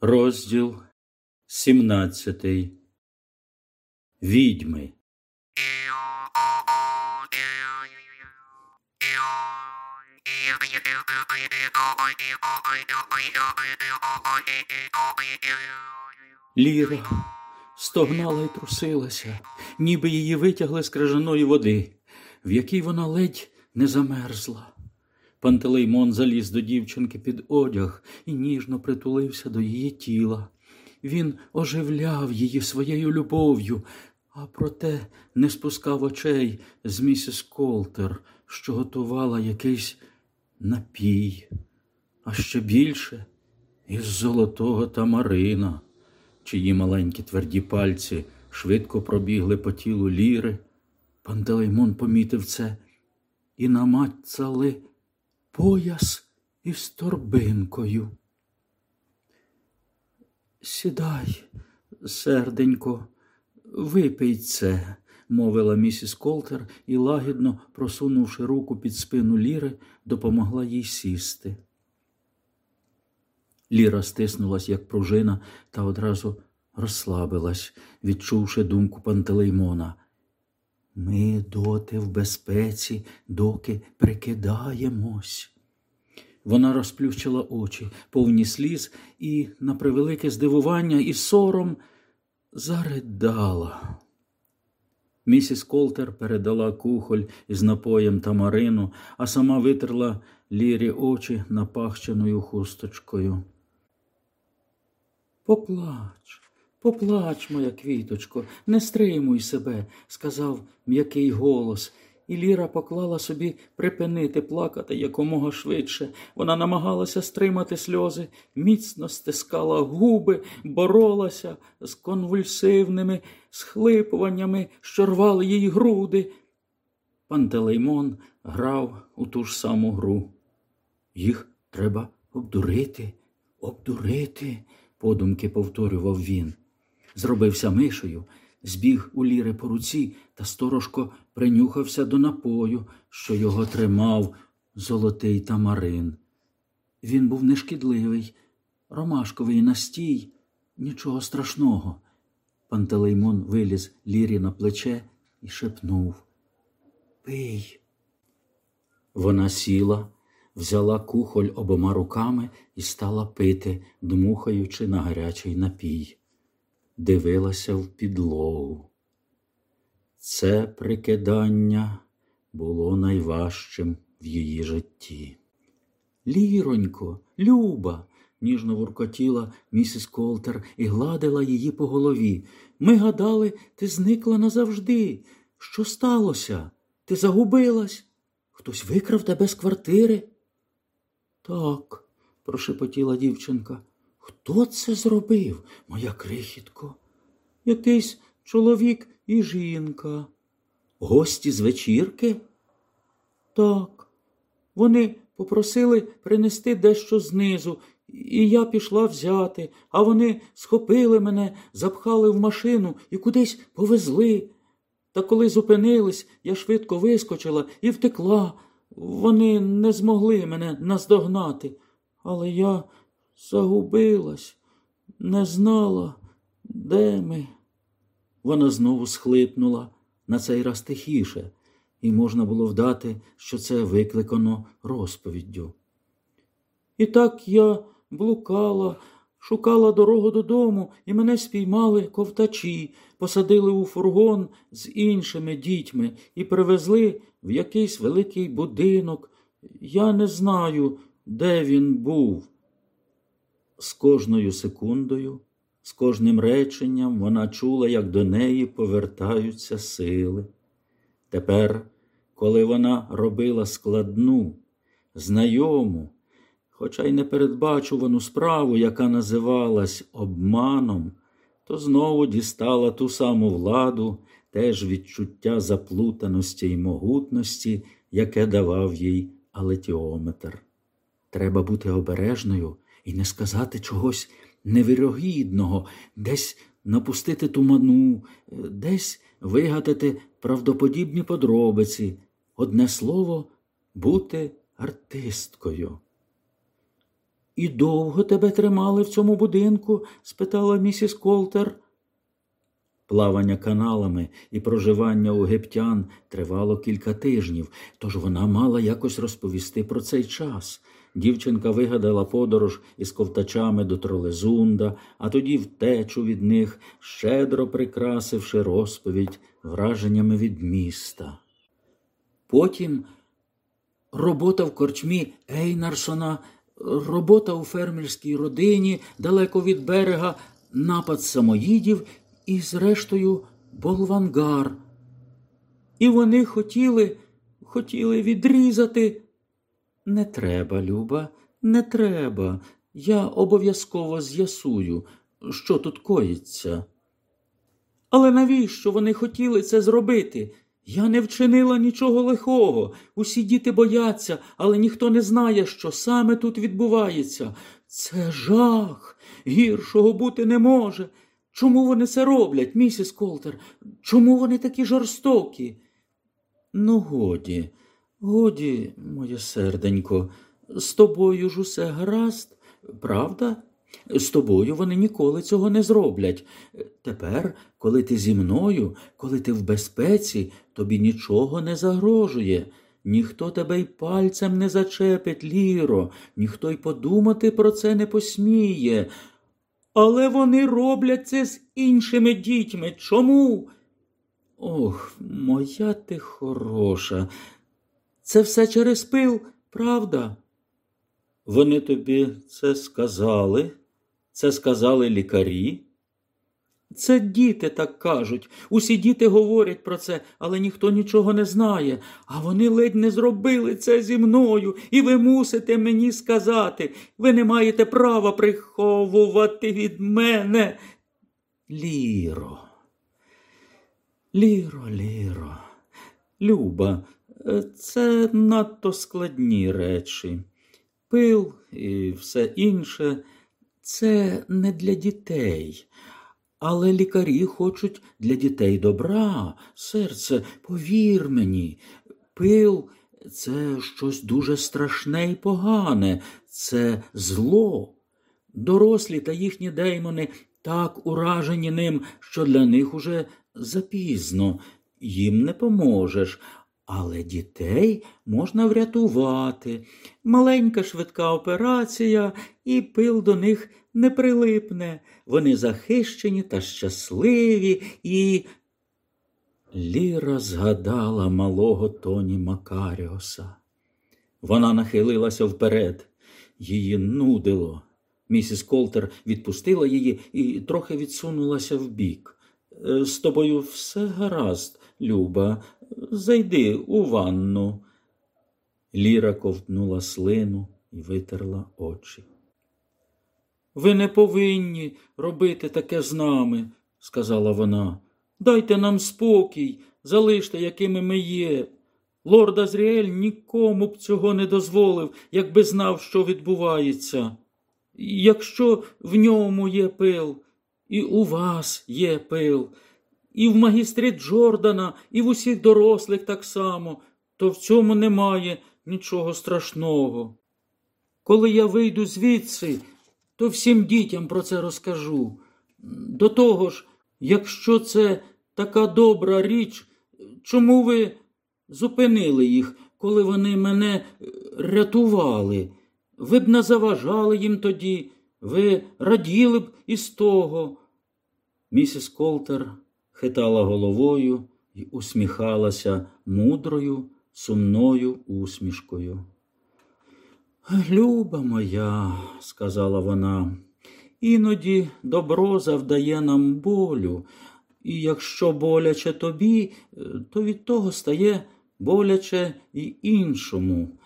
Розділ 17. Відьми. Ліра стогнала й трусилася, ніби її витягли з крижаної води, в якій вона ледь не замерзла. Пантелеймон заліз до дівчинки під одяг і ніжно притулився до її тіла. Він оживляв її своєю любов'ю, а проте не спускав очей з місіс Колтер, що готувала якийсь напій, а ще більше із золотого тамарина, чиї маленькі тверді пальці швидко пробігли по тілу ліри. Пантелеймон помітив це і намацали пояс із торбинкою. Сідай, серденько, випий це, мовила місіс Колтер і, лагідно просунувши руку під спину Ліри, допомогла їй сісти. Ліра стиснулась, як пружина, та одразу розслабилась, відчувши думку Пантелеймона. Ми доти в безпеці, доки прикидаємось. Вона розплющила очі, повні сліз, і, на превелике здивування і сором, заридала. Місіс Колтер передала кухоль із напоєм тамарину, а сама витерла лірі очі напахченою хусточкою. Поплач, поплач, моя квіточко, не стримуй себе, сказав м'який голос, і Ліра поклала собі припинити плакати якомога швидше. Вона намагалася стримати сльози, міцно стискала губи, боролася з конвульсивними схлипуваннями, що рвали її груди. Пантелеймон грав у ту ж саму гру. Їх треба обдурити, обдурити, подумки повторював він. Зробився мишею, збіг у ліри по руці та сторожко принюхався до напою, що його тримав золотий тамарин. Він був нешкідливий, ромашковий настій, нічого страшного. Пантелеймон виліз лірі на плече і шепнув Пий. Вона сіла, взяла кухоль обома руками і стала пити, дмухаючи на гарячий напій. Дивилася в підлогу. Це прикидання було найважчим в її житті. Ліронько, Люба, ніжно воркотіла місіс Колтер і гладила її по голові. Ми гадали, ти зникла назавжди. Що сталося? Ти загубилась? Хтось викрав тебе з квартири? Так, прошепотіла дівчинка. Хто це зробив, моя крихітко? Якийсь чоловік і жінка. Гості з вечірки? Так. Вони попросили принести дещо знизу, і я пішла взяти, а вони схопили мене, запхали в машину і кудись повезли. Та коли зупинились, я швидко вискочила і втекла. Вони не змогли мене наздогнати, але я загубилась, не знала, де ми. Вона знову схлипнула, на цей раз тихіше, і можна було вдати, що це викликано розповіддю. І так я блукала, шукала дорогу додому, і мене спіймали ковтачі, посадили у фургон з іншими дітьми і привезли в якийсь великий будинок. Я не знаю, де він був. З кожною секундою, з кожним реченням вона чула, як до неї повертаються сили. Тепер, коли вона робила складну, знайому, хоча й непередбачувану справу, яка називалась обманом, то знову дістала ту саму владу, теж відчуття заплутаності й могутності, яке давав їй алетіометр. Треба бути обережною і не сказати чогось невірогідного, десь напустити туману, десь вигадати правдоподібні подробиці, одне слово, бути артисткою. І довго тебе тримали в цьому будинку? спитала місіс Колтер. Плавання каналами і проживання у гептян тривало кілька тижнів, тож вона мала якось розповісти про цей час. Дівчинка вигадала подорож із ковтачами до Тролезунда, а тоді втечу від них, щедро прикрасивши розповідь враженнями від міста. Потім робота в корчмі Ейнарсона, робота у фермерській родині далеко від берега, напад самоїдів і, зрештою, болвангар. І вони хотіли, хотіли відрізати. Не треба, Люба, не треба. Я обов'язково з'ясую, що тут коїться. Але навіщо вони хотіли це зробити? Я не вчинила нічого лихого. Усі діти бояться, але ніхто не знає, що саме тут відбувається. Це жах. Гіршого бути не може. Чому вони це роблять, місіс Колтер? Чому вони такі жорстокі? Ну, годі, годі, моє серденько, з тобою ж усе гаразд, правда? З тобою вони ніколи цього не зроблять. Тепер, коли ти зі мною, коли ти в безпеці, тобі нічого не загрожує. Ніхто тебе й пальцем не зачепить, Ліро, ніхто й подумати про це не посміє. Але вони роблять це з іншими дітьми. Чому? Ох, моя ти хороша. Це все через пил, правда? Вони тобі це сказали? Це сказали лікарі? Це діти так кажуть. Усі діти говорять про це, але ніхто нічого не знає. А вони ледь не зробили це зі мною, і ви мусите мені сказати. Ви не маєте права приховувати від мене. Ліро. Ліро, Ліро. Люба, це надто складні речі. Пил і все інше це не для дітей. Але лікарі хочуть для дітей добра, серце, повір мені, пил це щось дуже страшне і погане, це зло. Дорослі та їхні деймони так уражені ним, що для них уже запізно, їм не поможеш. Але дітей можна врятувати. Маленька швидка операція, і пил до них не прилипне. Вони захищені та щасливі і. Ліра згадала малого тоні Макаріоса. Вона нахилилася вперед, її нудило. Місіс Колтер відпустила її і трохи відсунулася вбік. «Е, з тобою все гаразд, Люба, зайди у ванну. Ліра ковтнула слину і витерла очі. Ви не повинні робити таке з нами, сказала вона. Дайте нам спокій, залиште, якими ми є. Лорд Азріель нікому б цього не дозволив, якби знав, що відбувається. Якщо в ньому є пил, і у вас є пил, і в магістрі Джордана, і в усіх дорослих так само, то в цьому немає нічого страшного. Коли я вийду звідси, то всім дітям про це розкажу. До того ж, якщо це така добра річ, чому ви зупинили їх, коли вони мене рятували? Ви б не заважали їм тоді, ви раділи б із того. Місіс Колтер хитала головою і усміхалася мудрою, сумною усмішкою. Люба моя, сказала вона, іноді добро завдає нам болю, і якщо боляче тобі, то від того стає боляче і іншому.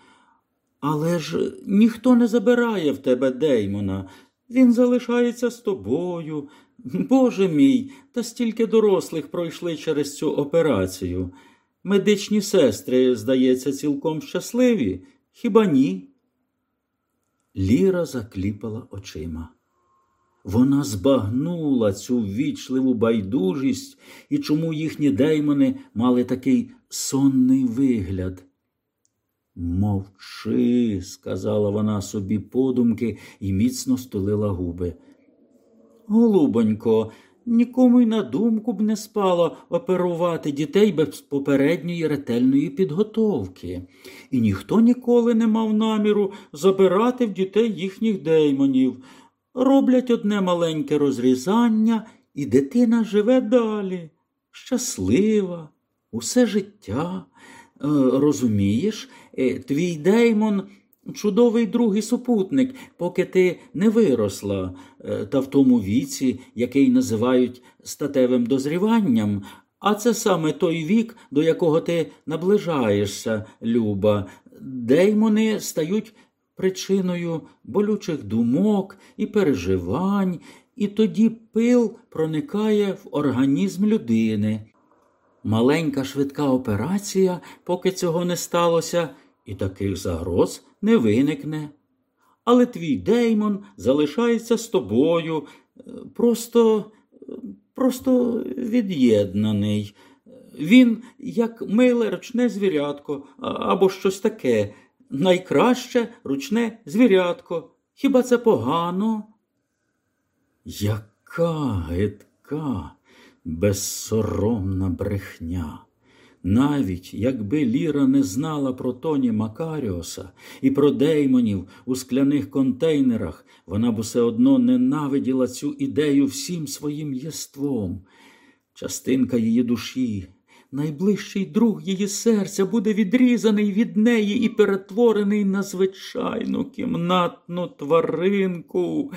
Але ж ніхто не забирає в тебе Деймона, він залишається з тобою. Боже мій, та стільки дорослих пройшли через цю операцію. Медичні сестри, здається, цілком щасливі, хіба ні? Ліра закліпала очима. Вона збагнула цю ввічливу байдужість і чому їхні деймони мали такий сонний вигляд. Мовчи, сказала вона собі подумки і міцно стулила губи. Голубонько, нікому й на думку б не спало оперувати дітей без попередньої ретельної підготовки, і ніхто ніколи не мав наміру забирати в дітей їхніх деймонів. Роблять одне маленьке розрізання, і дитина живе далі, щаслива, усе життя. Е, розумієш, е, твій деймон чудовий другий супутник, поки ти не виросла, е, та в тому віці, який називають статевим дозріванням. А це саме той вік, до якого ти наближаєшся, Люба. Деймони стають причиною болючих думок і переживань, і тоді пил проникає в організм людини. Маленька швидка операція, поки цього не сталося, і таких загроз не виникне. Але твій Деймон залишається з тобою, просто, просто від'єднаний. Він, як миле ручне звірятко або щось таке, найкраще ручне звірятко. Хіба це погано? Яка гидка, безсоромна брехня. Навіть якби Ліра не знала про Тоні Макаріоса і про деймонів у скляних контейнерах, вона б усе одно ненавиділа цю ідею всім своїм єством. Частинка її душі, найближчий друг її серця буде відрізаний від неї і перетворений на звичайну кімнатну тваринку.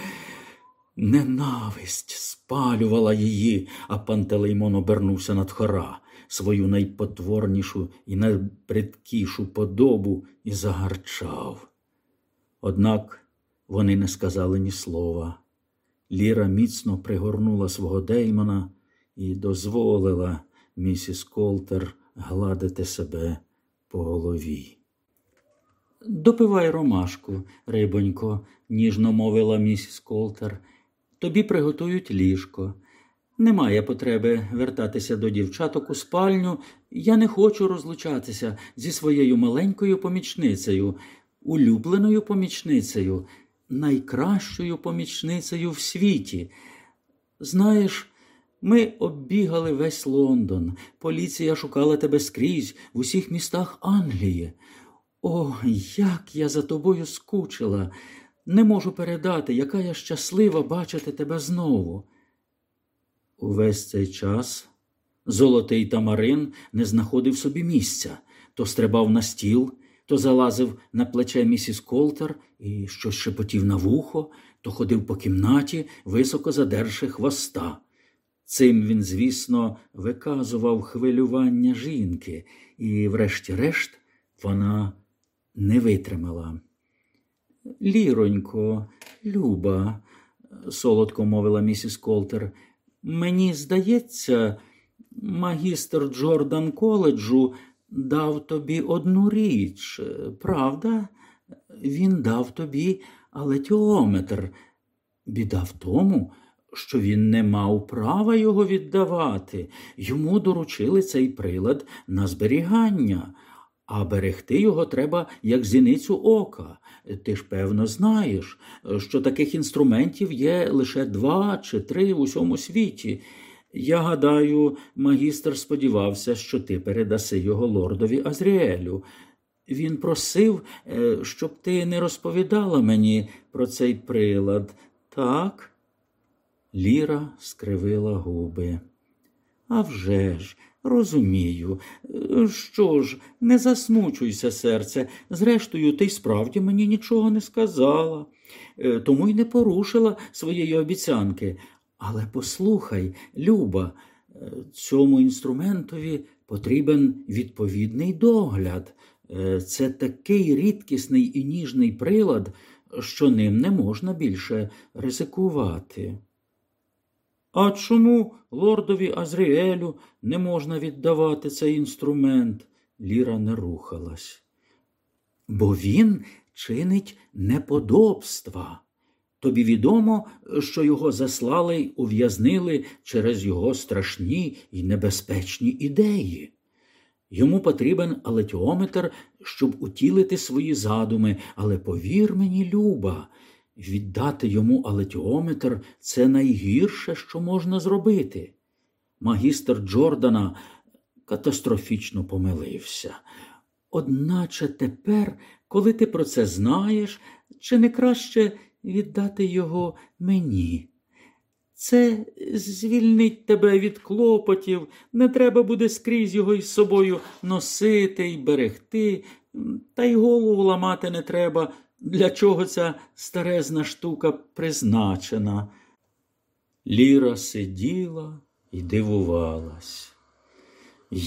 Ненависть спалювала її, а Пантелеймон обернувся над хора свою найпотворнішу і найбридкішу подобу і загарчав. Однак вони не сказали ні слова. Ліра міцно пригорнула свого Деймона і дозволила місіс Колтер гладити себе по голові. Допивай ромашку, рибонько, ніжно мовила місіс Колтер. Тобі приготують ліжко. Немає потреби вертатися до дівчаток у спальню. Я не хочу розлучатися зі своєю маленькою помічницею, улюбленою помічницею, найкращою помічницею в світі. Знаєш, ми оббігали весь Лондон. Поліція шукала тебе скрізь в усіх містах Англії. О, як я за тобою скучила. Не можу передати, яка я щаслива бачити тебе знову. Увесь цей час золотий тамарин не знаходив собі місця, то стрибав на стіл, то залазив на плече місіс Колтер і щось шепотів на вухо, то ходив по кімнаті, високо задерши хвоста. Цим він, звісно, виказував хвилювання жінки, і, врешті-решт, вона не витримала. Ліронько, Люба, солодко мовила місіс Колтер, Мені здається, магістр Джордан коледжу дав тобі одну річ, правда? Він дав тобі алетіометр. Біда в тому, що він не мав права його віддавати. Йому доручили цей прилад на зберігання, а берегти його треба як зіницю ока. Ти ж, певно, знаєш, що таких інструментів є лише два чи три в усьому світі. Я гадаю, магістр сподівався, що ти передаси його лордові Азріелю. Він просив, е, щоб ти не розповідала мені про цей прилад, так? Ліра скривила губи. «А вже ж, Розумію. Що ж, не засмучуйся, серце. Зрештою, ти й справді мені нічого не сказала, е, тому й не порушила своєї обіцянки. Але послухай, Люба, е, цьому інструментові потрібен відповідний догляд. Е, це такий рідкісний і ніжний прилад, що ним не можна більше ризикувати. А чому лордові Азріелю не можна віддавати цей інструмент? Ліра не рухалась. Бо він чинить неподобства. Тобі відомо, що його заслали й ув'язнили через його страшні і небезпечні ідеї. Йому потрібен алетіометр, щоб утілити свої задуми, але повір мені, Люба, віддати йому алетіометр це найгірше, що можна зробити. Магістр Джордана катастрофічно помилився. Одначе тепер, коли ти про це знаєш, чи не краще віддати його мені? Це звільнить тебе від клопотів, не треба буде скрізь його із собою носити й берегти, та й голову ламати не треба, для чого ця старезна штука призначена. Ліра сиділа і дивувалась.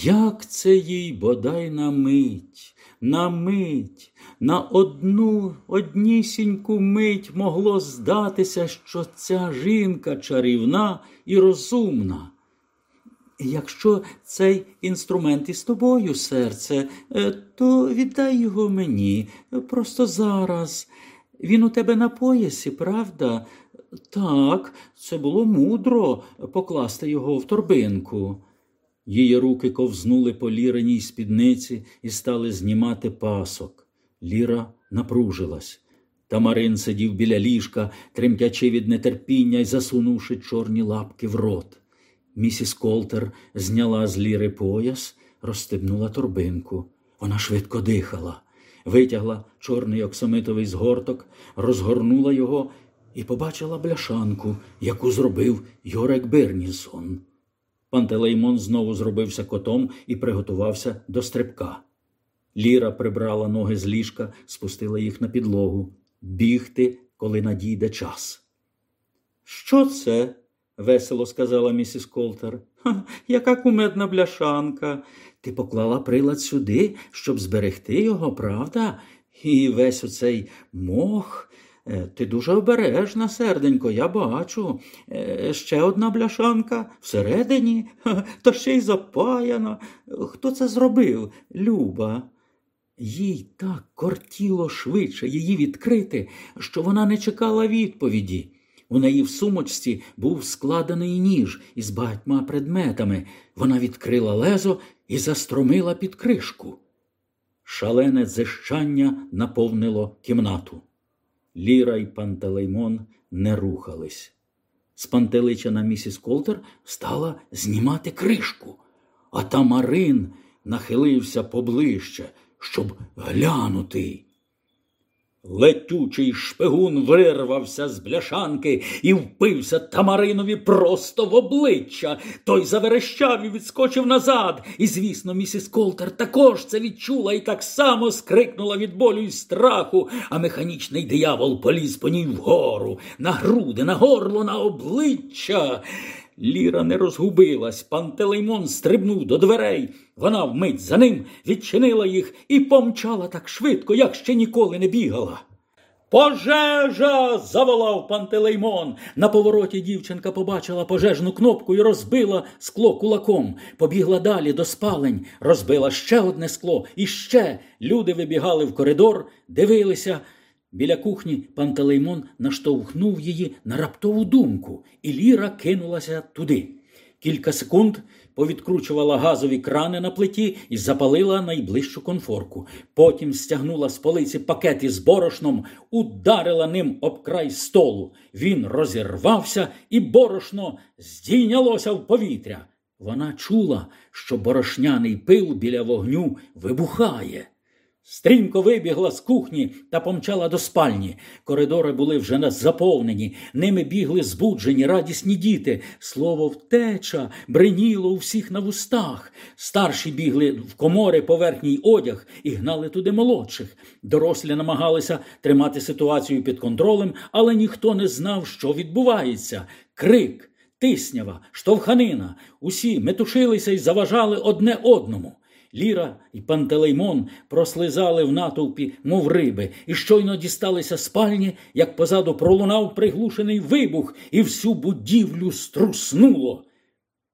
Як це їй бодай на мить, на мить, на одну однісіньку мить могло здатися, що ця жінка чарівна і розумна. Якщо цей інструмент із тобою, серце, е, то віддай його мені просто зараз. Він у тебе на поясі, правда? Так, це було мудро покласти його в торбинку. Її руки ковзнули по ліриній спідниці і стали знімати пасок. Ліра напружилась. Тамарин сидів біля ліжка, тремтячи від нетерпіння й засунувши чорні лапки в рот. Місіс Колтер зняла з ліри пояс, розстебнула торбинку. Вона швидко дихала, витягла чорний оксамитовий згорток, розгорнула його і побачила бляшанку, яку зробив Йорек Бернісон. Пантелеймон знову зробився котом і приготувався до стрибка. Ліра прибрала ноги з ліжка, спустила їх на підлогу. Бігти, коли надійде час. Що це? Весело сказала місіс Колтер. «Ха, Яка кумедна бляшанка. Ти поклала прилад сюди, щоб зберегти його, правда? І весь оцей мох. Е, Ти дуже обережна, серденько, я бачу. Е, Ще одна бляшанка всередині, то ще й запаяна. Хто це зробив? Люба. Їй так кортіло швидше її відкрити, що вона не чекала відповіді. У неї в сумочці був складений ніж із багатьма предметами. Вона відкрила лезо і застромила під кришку. Шалене дзищання наповнило кімнату. Ліра й Пантелеймон не рухались. Спантеличена місіс Колтер стала знімати кришку, а Тамарин нахилився поближче, щоб глянути. Летючий шпигун вирвався з бляшанки і впився Тамаринові просто в обличчя. Той заверещав і відскочив назад. І, звісно, місіс Колтер також це відчула і так само скрикнула від болю і страху, а механічний диявол поліз по ній вгору, на груди, на горло, на обличчя. Ліра не розгубилась. Пантелеймон стрибнув до дверей. Вона вмить за ним відчинила їх і помчала так швидко, як ще ніколи не бігала. Пожежа. заволав Пантелеймон. На повороті дівчинка побачила пожежну кнопку і розбила скло кулаком. Побігла далі до спалень, розбила ще одне скло і ще. Люди вибігали в коридор, дивилися. Біля кухні Пантелеймон наштовхнув її на раптову думку, і Ліра кинулася туди. Кілька секунд повідкручувала газові крани на плиті і запалила найближчу конфорку. Потім стягнула з полиці пакет із борошном, ударила ним об край столу. Він розірвався, і борошно здійнялося в повітря. Вона чула, що борошняний пил біля вогню вибухає. Стрімко вибігла з кухні та помчала до спальні. Коридори були вже не заповнені, ними бігли збуджені, радісні діти. Слово втеча бриніло у всіх на вустах. Старші бігли в комори по верхній одяг і гнали туди молодших. Дорослі намагалися тримати ситуацію під контролем, але ніхто не знав, що відбувається. Крик, тиснява, штовханина. Усі метушилися і заважали одне одному. Ліра і Пантелеймон прослизали в натовпі, мов риби, і щойно дісталися спальні, як позаду пролунав приглушений вибух, і всю будівлю струснуло.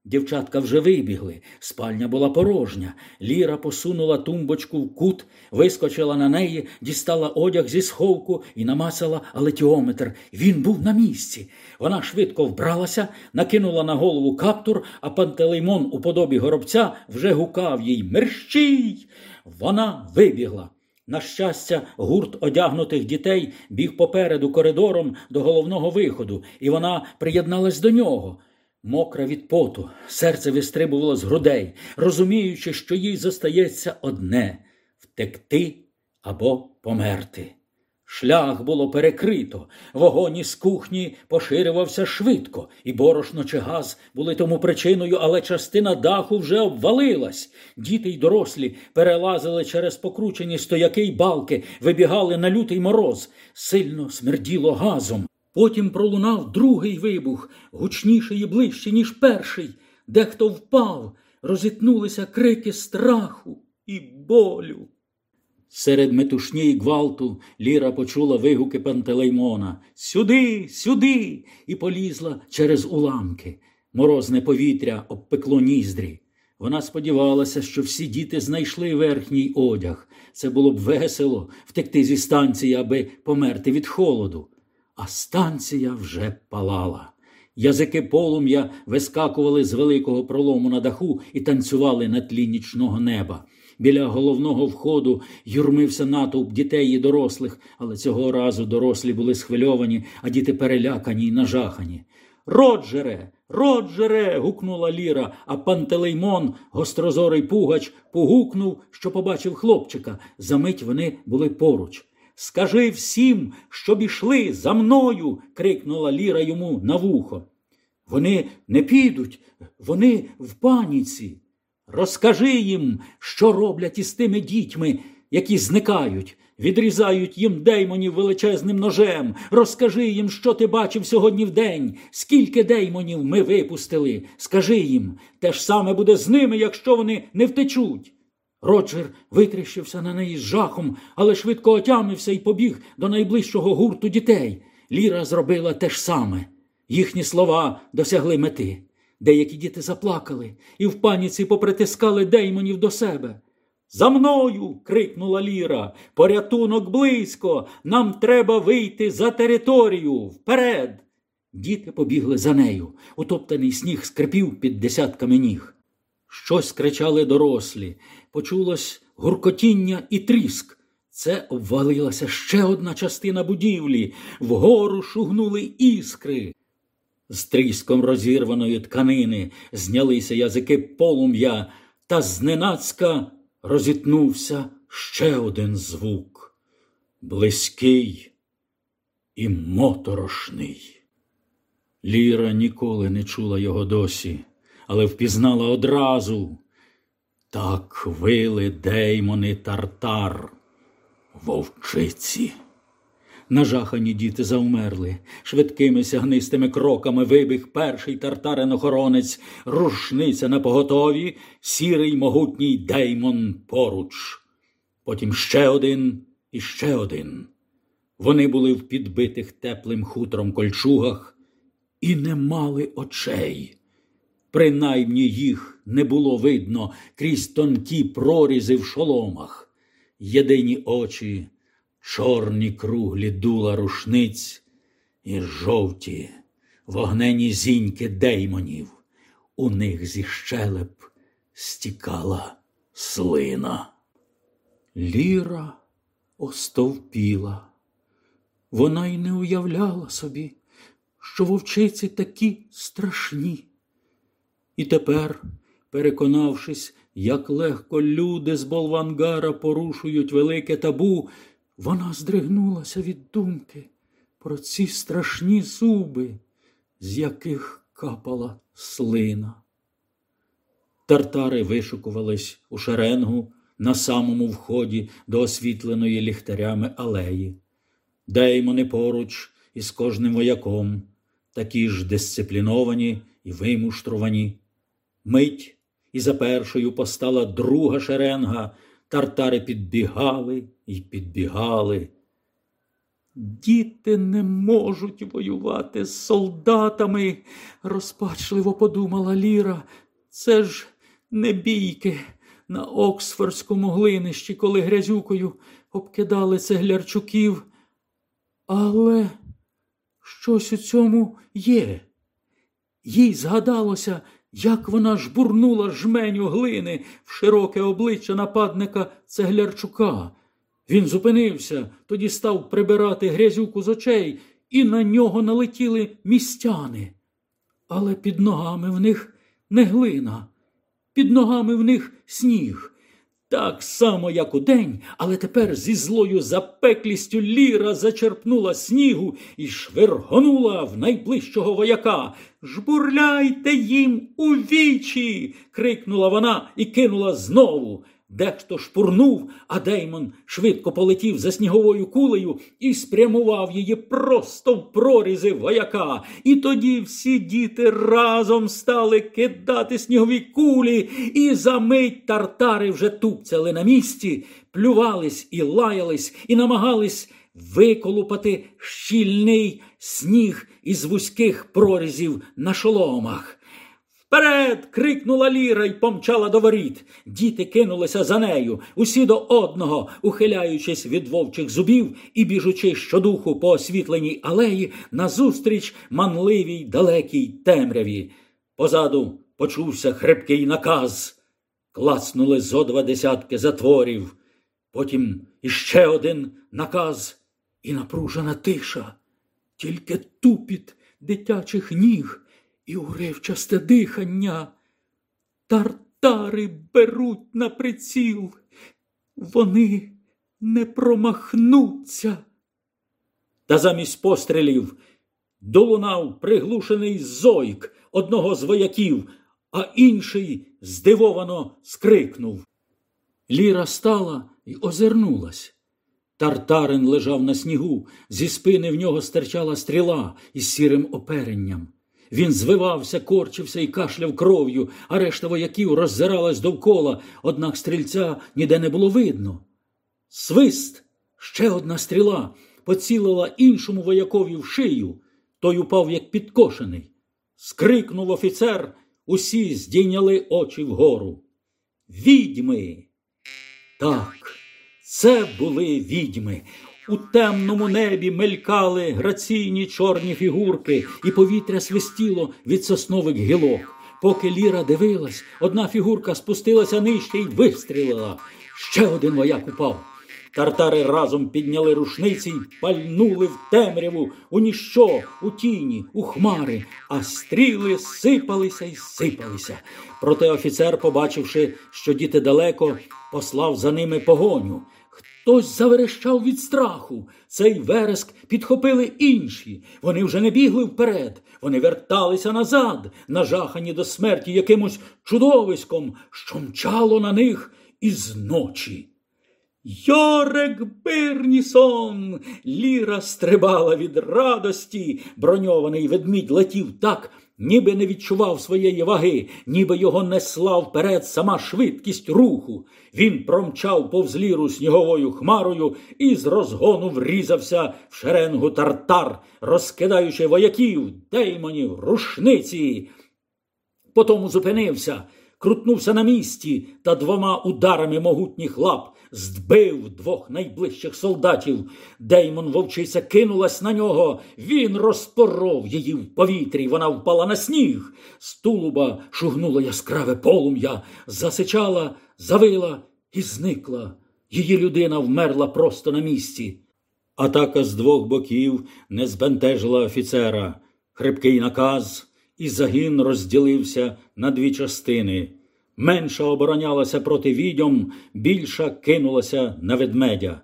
Дівчатка вже вибігли, спальня була порожня. Ліра посунула тумбочку в кут, вискочила на неї, дістала одяг зі сховку і намацала алетіометр. Він був на місці. Вона швидко вбралася, накинула на голову каптур, а пантелеймон у подобі горобця вже гукав їй Мерщій! Вона вибігла. На щастя, гурт одягнутих дітей біг попереду коридором до головного виходу, і вона приєдналась до нього. Мокра від поту, серце вистрибувало з грудей, розуміючи, що їй зостається одне втекти або померти. Шлях було перекрито, вогонь із кухні поширювався швидко, і борошно чи газ були тому причиною, але частина даху вже обвалилась. Діти й дорослі перелазили через покручені стояки й балки, вибігали на лютий мороз, сильно смерділо газом. Потім пролунав другий вибух, гучніший і ближче, ніж перший. Дехто впав, розітнулися крики страху і болю. Серед метушні й гвалту Ліра почула вигуки Пантелеймона Сюди, сюди. і полізла через уламки. Морозне повітря обпекло ніздрі. Вона сподівалася, що всі діти знайшли верхній одяг. Це було б весело втекти зі станції, аби померти від холоду а станція вже палала. Язики полум'я вискакували з великого пролому на даху і танцювали на тлі нічного неба. Біля головного входу юрмився натовп дітей і дорослих, але цього разу дорослі були схвильовані, а діти перелякані й нажахані. Роджере, Роджере. гукнула Ліра, а пантелеймон, гострозорий пугач, погукнув, що побачив хлопчика. Замить вони були поруч. Скажи всім, щоб ішли за мною. крикнула Ліра йому на вухо. Вони не підуть, вони в паніці. Розкажи їм, що роблять із тими дітьми, які зникають, відрізають їм деймонів величезним ножем. Розкажи їм, що ти бачив сьогодні в день, скільки деймонів ми випустили. Скажи їм, те ж саме буде з ними, якщо вони не втечуть. Роджер витріщився на неї з жахом, але швидко отямився і побіг до найближчого гурту дітей. Ліра зробила те ж саме. Їхні слова досягли мети. Деякі діти заплакали і в паніці попритискали деймонів до себе. За мною. крикнула Ліра. Порятунок близько. Нам треба вийти за територію. Вперед. Діти побігли за нею. Утоптаний сніг скрипів під десятками ніг. Щось кричали дорослі почулось гуркотіння і тріск. Це обвалилася ще одна частина будівлі, вгору шугнули іскри. З тріском розірваної тканини знялися язики полум'я, та зненацька розітнувся ще один звук близький і моторошний. Ліра ніколи не чула його досі, але впізнала одразу. Так вили деймони тартар, вовчиці. Нажахані діти завмерли. Швидкими сягнистими кроками вибіг перший тартарин-охоронець, рушниця на поготові, сірий могутній деймон поруч. Потім ще один і ще один. Вони були в підбитих теплим хутром кольчугах і не мали очей. Принаймні їх не було видно крізь тонкі прорізи в шоломах, єдині очі, чорні круглі дула рушниць і жовті вогнені зіньки деймонів. У них зі щелеп стікала слина. Ліра остовпіла. Вона й не уявляла собі, що вовчиці такі страшні. І тепер, переконавшись, як легко люди з болвангара порушують велике табу, вона здригнулася від думки про ці страшні зуби, з яких капала слина. Тартари вишукувались у шеренгу на самому вході до освітленої ліхтарями алеї. Деймони поруч із кожним вояком, такі ж дисципліновані і вимуштрувані. Мить і за першою постала друга шеренга, тартари підбігали і підбігали. Діти не можуть воювати з солдатами, розпачливо подумала Ліра. Це ж не бійки на Оксфордському глинищі, коли грязюкою обкидали цеглярчуків. Але щось у цьому є. Їй згадалося, як вона жбурнула жменю глини в широке обличчя нападника Цеглярчука. Він зупинився, тоді став прибирати грязюку з очей, і на нього налетіли містяни. Але під ногами в них не глина, під ногами в них сніг. Так само, як удень, але тепер зі злою запеклістю ліра зачерпнула снігу і швиргонула в найближчого вояка. Жбурляйте їм у вічі. крикнула вона і кинула знову. Дехто шпурнув, а Деймон швидко полетів за сніговою кулею і спрямував її просто в прорізи вояка. І тоді всі діти разом стали кидати снігові кулі, і за мить тартари вже тупцяли на місці, плювались і лаялись, і намагались виколупати щільний сніг із вузьких прорізів на шоломах. Вперед. крикнула Ліра й помчала до воріт. Діти кинулися за нею, усі до одного, ухиляючись від вовчих зубів і біжучи щодуху по освітленій алеї назустріч манливій далекій темряві. Позаду почувся хрипкий наказ. Клацнули зо два десятки затворів. Потім іще один наказ і напружена тиша, тільки тупіт дитячих ніг і уривчасте дихання. Тартари беруть на приціл. Вони не промахнуться. Та замість пострілів долунав приглушений зойк одного з вояків, а інший здивовано скрикнув. Ліра стала і озирнулась. Тартарин лежав на снігу, зі спини в нього стирчала стріла із сірим оперенням. Він звивався, корчився і кашляв кров'ю, а решта вояків роззиралась довкола, однак стрільця ніде не було видно. Свист, ще одна стріла, поцілила іншому воякові в шию. Той упав, як підкошений. Скрикнув офіцер, усі здійняли очі вгору. Відьми. Так, це були відьми. У темному небі мелькали граційні чорні фігурки, і повітря свистіло від соснових гілок. Поки Ліра дивилась, одна фігурка спустилася нижче і вистрілила. Ще один вояк упав. Тартари разом підняли рушниці й пальнули в темряву, у ніщо, у тіні, у хмари, а стріли сипалися й сипалися. Проте офіцер, побачивши, що діти далеко, послав за ними погоню. Хтось заверещав від страху. Цей вереск підхопили інші. Вони вже не бігли вперед, вони верталися назад, нажахані до смерті якимось чудовиськом, що мчало на них із ночі. Йорек Бирнісон! Ліра стрибала від радості. Броньований ведмідь летів так, ніби не відчував своєї ваги, ніби його несла вперед сама швидкість руху. Він промчав повз ліру сніговою хмарою і з розгону врізався в шеренгу тартар, розкидаючи вояків, деймонів, рушниці. Потім зупинився, крутнувся на місці та двома ударами могутніх лап здбив двох найближчих солдатів. Деймон вовчиця кинулась на нього. Він розпоров її в повітрі. Вона впала на сніг. З тулуба шугнуло яскраве полум'я, засичала, завила і зникла. Її людина вмерла просто на місці. Атака з двох боків не збентежила офіцера. Хрипкий наказ, і загін розділився на дві частини. Менша оборонялася проти відьом, більша кинулася на ведмедя.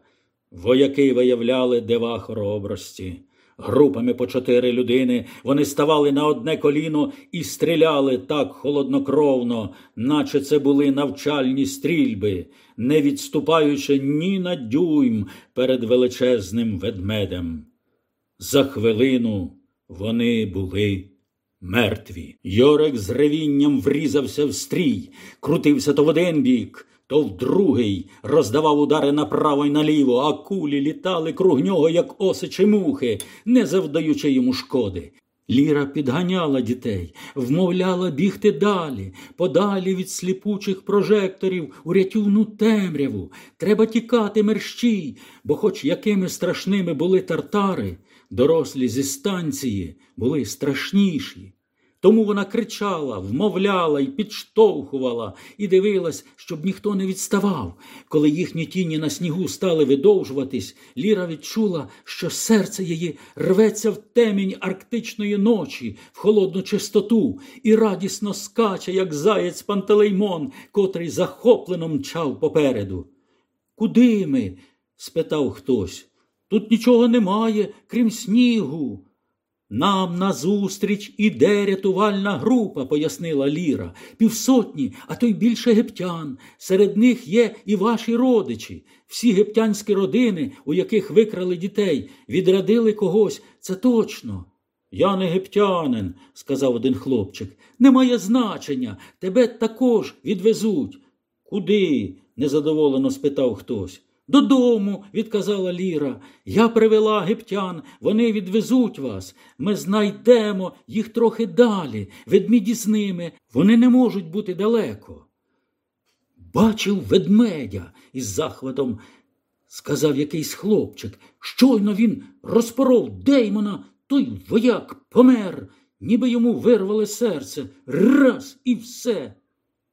Вояки виявляли дива хоробрості. Групами по чотири людини вони ставали на одне коліно і стріляли так холоднокровно, наче це були навчальні стрільби, не відступаючи ні на дюйм перед величезним ведмедем. За хвилину вони були мертві. Йорек з ревінням врізався в стрій, крутився то в один бік, то в другий роздавав удари направо й наліво, а кулі літали круг нього, як осичі мухи, не завдаючи йому шкоди. Ліра підганяла дітей, вмовляла бігти далі, подалі від сліпучих прожекторів у рятівну темряву. Треба тікати мерщій, бо, хоч якими страшними були тартари, дорослі зі станції були страшніші. Тому вона кричала, вмовляла і підштовхувала, і дивилась, щоб ніхто не відставав. Коли їхні тіні на снігу стали видовжуватись, Ліра відчула, що серце її рветься в темінь арктичної ночі, в холодну чистоту, і радісно скаче, як заєць Пантелеймон, котрий захоплено мчав попереду. Куди ми? спитав хтось. Тут нічого немає, крім снігу. Нам назустріч іде рятувальна група, пояснила Ліра, півсотні, а то й більше гептян. Серед них є і ваші родичі. Всі гептянські родини, у яких викрали дітей, відрядили когось, це точно. Я не гептянин, сказав один хлопчик. Немає значення, тебе також відвезуть. Куди? незадоволено спитав хтось. Додому, відказала Ліра. Я привела гептян, вони відвезуть вас. Ми знайдемо їх трохи далі. Ведміді з ними, вони не можуть бути далеко. Бачив ведмедя із захватом, сказав якийсь хлопчик. Щойно він розпоров Деймона, той вояк помер, ніби йому вирвали серце. Раз і все.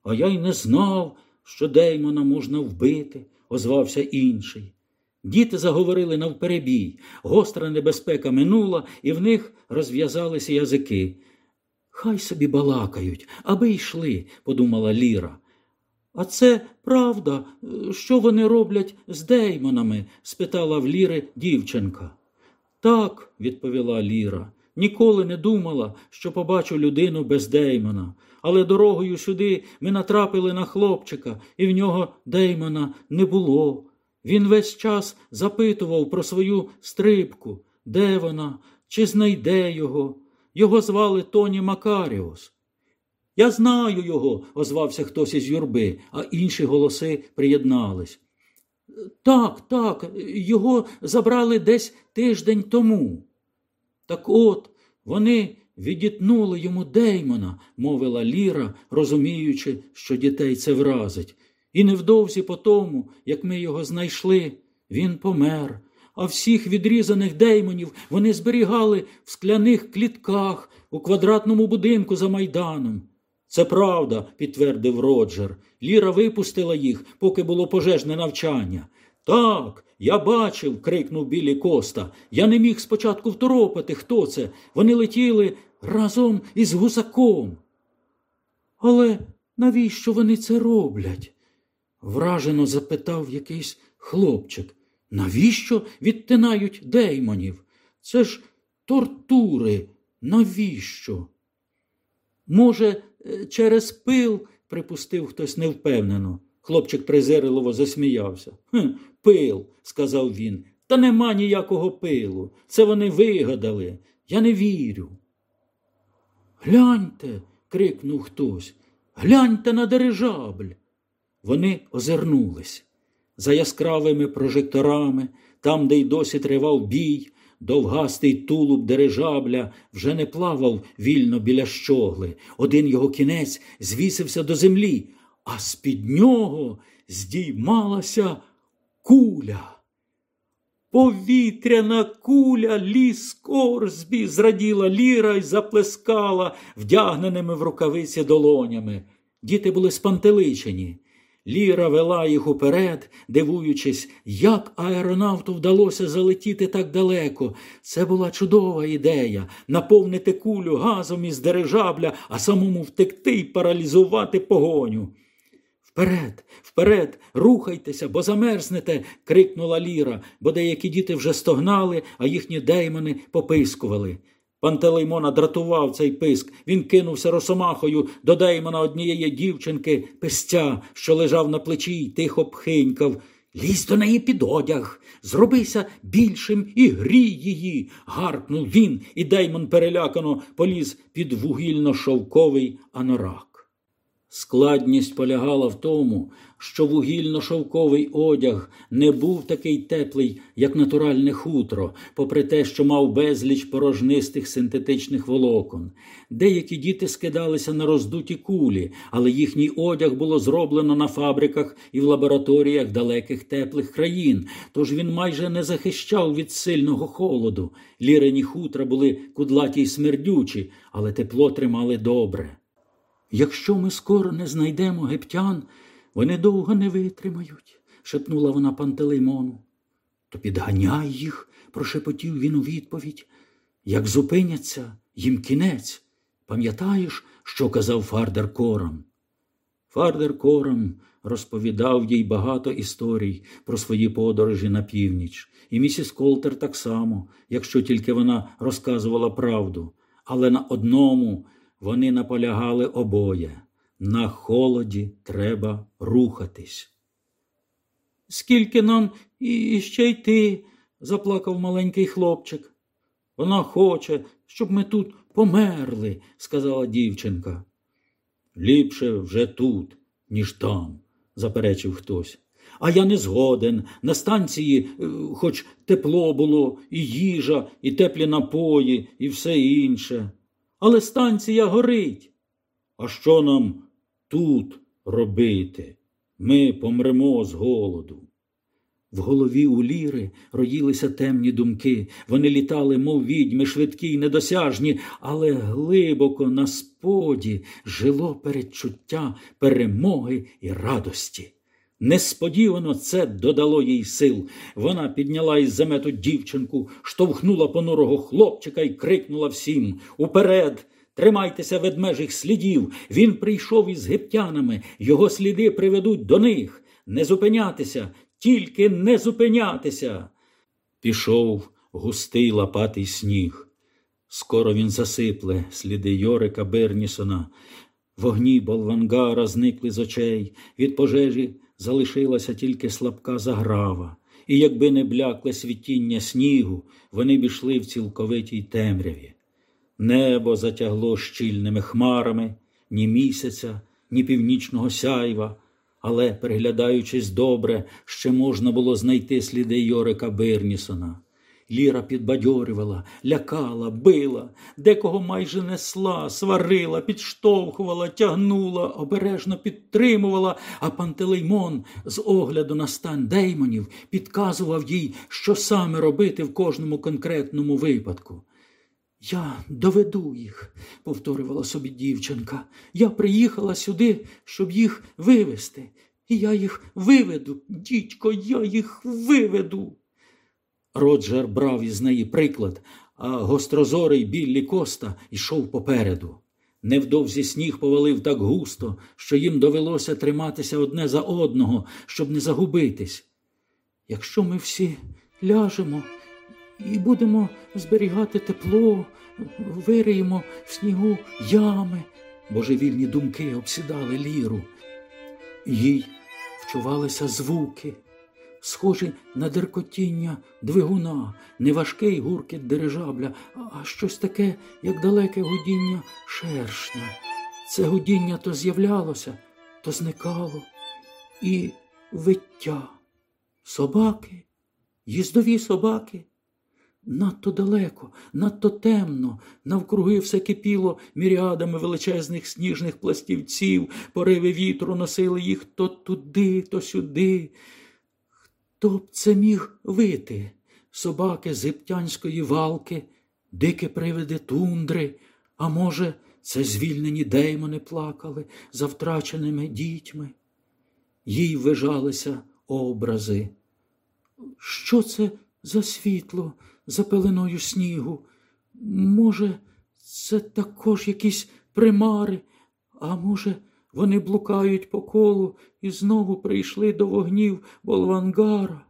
А я й не знав, що Деймона можна вбити озвався інший. Діти заговорили навперебій, гостра небезпека минула, і в них розв'язалися язики. Хай собі балакають, аби йшли, подумала Ліра. А це правда, що вони роблять з деймонами? спитала в Ліри дівчинка. Так, відповіла Ліра, ніколи не думала, що побачу людину без деймона але дорогою сюди ми натрапили на хлопчика, і в нього Деймона не було. Він весь час запитував про свою стрибку, де вона, чи знайде його. Його звали Тоні Макаріус. Я знаю його, озвався хтось із юрби, а інші голоси приєднались. Так, так, його забрали десь тиждень тому. Так от вони Відітнули йому Деймона, мовила Ліра, розуміючи, що дітей це вразить. І невдовзі по тому, як ми його знайшли, він помер. А всіх відрізаних деймонів вони зберігали в скляних клітках у квадратному будинку за майданом. Це правда, підтвердив Роджер. Ліра випустила їх, поки було пожежне навчання. Так, я бачив, крикнув білі коста. Я не міг спочатку второпати, хто це. Вони летіли разом із гусаком. Але навіщо вони це роблять? вражено запитав якийсь хлопчик. Навіщо відтинають деймонів? Це ж тортури. Навіщо? Може, е, через пил, припустив хтось невпевнено. Хлопчик презирливо засміявся. «Хм, Пил, сказав він. Та нема ніякого пилу. Це вони вигадали. Я не вірю. Гляньте. крикнув хтось. Гляньте на дирижабль. Вони озирнулись. За яскравими прожекторами, там, де й досі тривав бій, довгастий тулуб дирижабля вже не плавав вільно біля щогли. Один його кінець звісився до землі, а з під нього здіймалася куля. Повітряна куля ліс Корсбі, зраділа ліра й заплескала вдягненими в рукавиці долонями. Діти були спантеличені. Ліра вела їх уперед, дивуючись, як аеронавту вдалося залетіти так далеко. Це була чудова ідея наповнити кулю газом із дирижабля, а самому втекти й паралізувати погоню. Вперед, вперед, рухайтеся, бо замерзнете. крикнула Ліра, бо деякі діти вже стогнали, а їхні деймони попискували. Пантелеймона дратував цей писк. Він кинувся росомахою до деймона однієї дівчинки, пестя, що лежав на плечі й тихо пхинькав. Лізь до неї під одяг, зробися більшим і грій її. гаркнув він, і Деймон перелякано поліз під вугільно шовковий анорак. Складність полягала в тому, що вугільно-шовковий одяг не був такий теплий, як натуральне хутро, попри те, що мав безліч порожнистих синтетичних волокон. Деякі діти скидалися на роздуті кулі, але їхній одяг було зроблено на фабриках і в лабораторіях далеких теплих країн, тож він майже не захищав від сильного холоду. Лірені хутра були кудлаті й смердючі, але тепло тримали добре. Якщо ми скоро не знайдемо гептян, вони довго не витримають, шепнула вона Пантелеймону. То підганяй їх, прошепотів він у відповідь. Як зупиняться, їм кінець. Пам'ятаєш, що казав Фардер Корам? Фардер Корам розповідав їй багато історій про свої подорожі на північ, і місіс Колтер так само, якщо тільки вона розказувала правду, але на одному вони наполягали обоє. На холоді треба рухатись. Скільки нам іще йти? заплакав маленький хлопчик. Вона хоче, щоб ми тут померли, сказала дівчинка. Ліпше вже тут, ніж там, заперечив хтось. А я не згоден. На станції, е, хоч тепло було, і їжа, і теплі напої, і все інше. Але станція горить. А що нам тут робити? Ми помремо з голоду. В голові у ліри роїлися темні думки. Вони літали, мов відьми, швидкі й недосяжні, але глибоко на споді жило передчуття перемоги і радості. Несподівано це додало їй сил. Вона підняла із замету дівчинку, штовхнула понурого хлопчика і крикнула всім Уперед! Тримайтеся ведмежих слідів. Він прийшов із гептянами, його сліди приведуть до них. Не зупинятися, тільки не зупинятися. Пішов густий лопатий сніг. Скоро він засипле сліди Йорика Бернісона. Вогні болвангара зникли з очей. Від пожежі залишилася тільки слабка заграва. І якби не блякле світіння снігу, вони б ішли в цілковитій темряві. Небо затягло щільними хмарами, ні місяця, ні північного сяйва, але, приглядаючись добре, ще можна було знайти сліди Йорика Бирнісона. Ліра підбадьорювала, лякала, била, декого майже несла, сварила, підштовхувала, тягнула, обережно підтримувала, а Пантелеймон з огляду на стан деймонів підказував їй, що саме робити в кожному конкретному випадку. Я доведу їх, повторювала собі дівчинка. Я приїхала сюди, щоб їх вивести. І я їх виведу, дідько, я їх виведу. Роджер брав із неї приклад, а гострозорий Біллі Коста йшов попереду. Невдовзі сніг повалив так густо, що їм довелося триматися одне за одного, щоб не загубитись. Якщо ми всі ляжемо і будемо зберігати тепло, вириємо в снігу ями, божевільні думки обсідали ліру. Їй вчувалися звуки схожі на деркотіння двигуна, не важкий гуркіт дирижабля, а щось таке, як далеке гудіння шершня. Це гудіння то з'являлося, то зникало, і виття. Собаки, їздові собаки. Надто далеко, надто темно, навкруги все кипіло міріадами величезних сніжних пластівців, пориви вітру носили їх то туди, то сюди. Хто б це міг вити? Собаки з гиптянської валки, дикі привиди тундри, а може, це звільнені деймони плакали за втраченими дітьми. Їй вижалися образи. Що це за світло за пеленою снігу? Може, це також якісь примари, а може, вони блукають по колу і знову прийшли до вогнів Болвангара.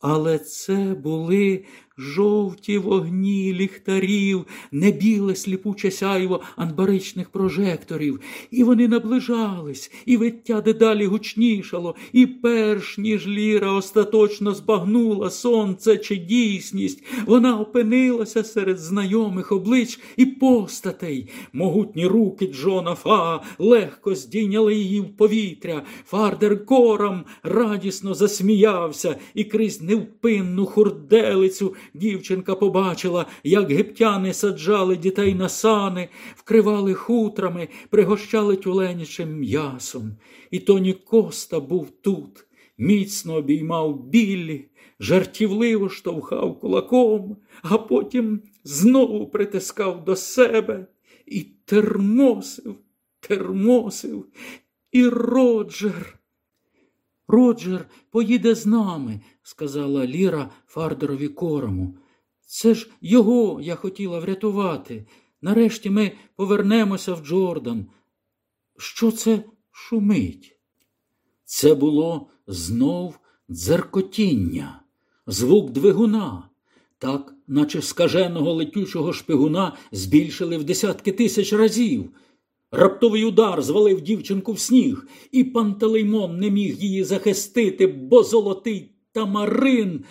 Але це були жовті вогні ліхтарів, не біле сліпуче сяйво анбаричних прожекторів, і вони наближались, і виття дедалі гучнішало, і перш ніж Ліра остаточно збагнула сонце чи дійсність, вона опинилася серед знайомих облич і постатей. Могутні руки Джона Фа легко здійняли її в повітря. Фардер кором радісно засміявся і крізь невпинну хурделицю дівчинка побачила, як гептяни саджали дітей на сани, вкривали хутрами, пригощали тюленячим м'ясом. І Тоні Коста був тут, міцно обіймав біллі, жартівливо штовхав кулаком, а потім знову притискав до себе і термосив, термосив, і Роджер. Роджер поїде з нами, сказала Ліра Фардерові корому. Це ж його я хотіла врятувати. Нарешті ми повернемося в Джордан. Що це шумить? Це було знов дзеркотіння, звук двигуна, так, наче скаженого летючого шпигуна збільшили в десятки тисяч разів. Раптовий удар звалив дівчинку в сніг, і Пантелеймон не міг її захистити, бо золотий тамарин.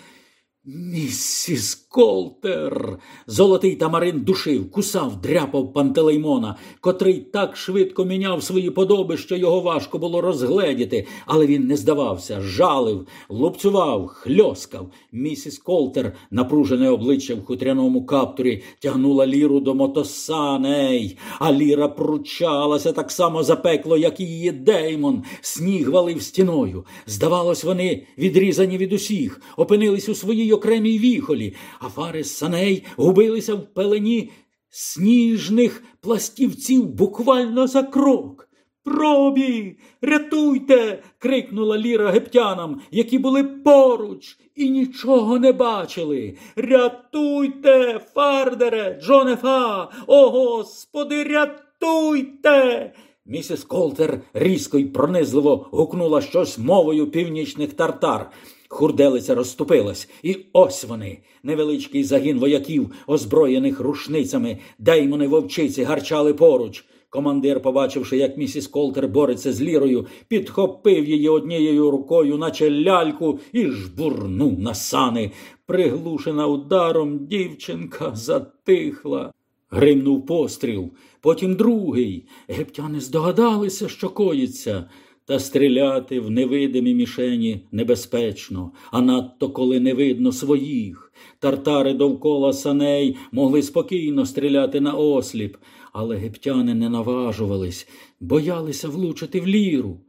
Місіс Колтер. Золотий тамарин душив, кусав, дряпав пантелеймона, котрий так швидко міняв свої подоби, що його важко було розгледіти, але він не здавався, жалив, лупцював, хльоскав. Місіс Колтер, напружене обличчя в хутряному каптурі, тягнула ліру до мотосаней, а ліра пручалася так само запекло, як і її Деймон. Сніг валив стіною. Здавалось, вони відрізані від усіх, опинились у своїй окремій віхолі, а фари саней губилися в пелені сніжних пластівців буквально за крок. Пробі, рятуйте. крикнула Ліра гептянам, які були поруч і нічого не бачили. Рятуйте, Фардере, Джонефа, о господи, рятуйте. Місіс Колтер різко й пронизливо гукнула щось мовою північних тартар. Хурделиця розступилась, і ось вони, невеличкий загін вояків, озброєних рушницями, деймони вовчиці гарчали поруч. Командир, побачивши, як місіс Колтер бореться з лірою, підхопив її однією рукою, наче ляльку, і жбурнув на сани. Приглушена ударом, дівчинка затихла. Гримнув постріл, потім другий. Египтяни здогадалися, що коїться. Та стріляти в невидимі мішені небезпечно, а надто коли не видно своїх. Тартари довкола саней могли спокійно стріляти на осліп, але гептяни не наважувались, боялися влучити в ліру.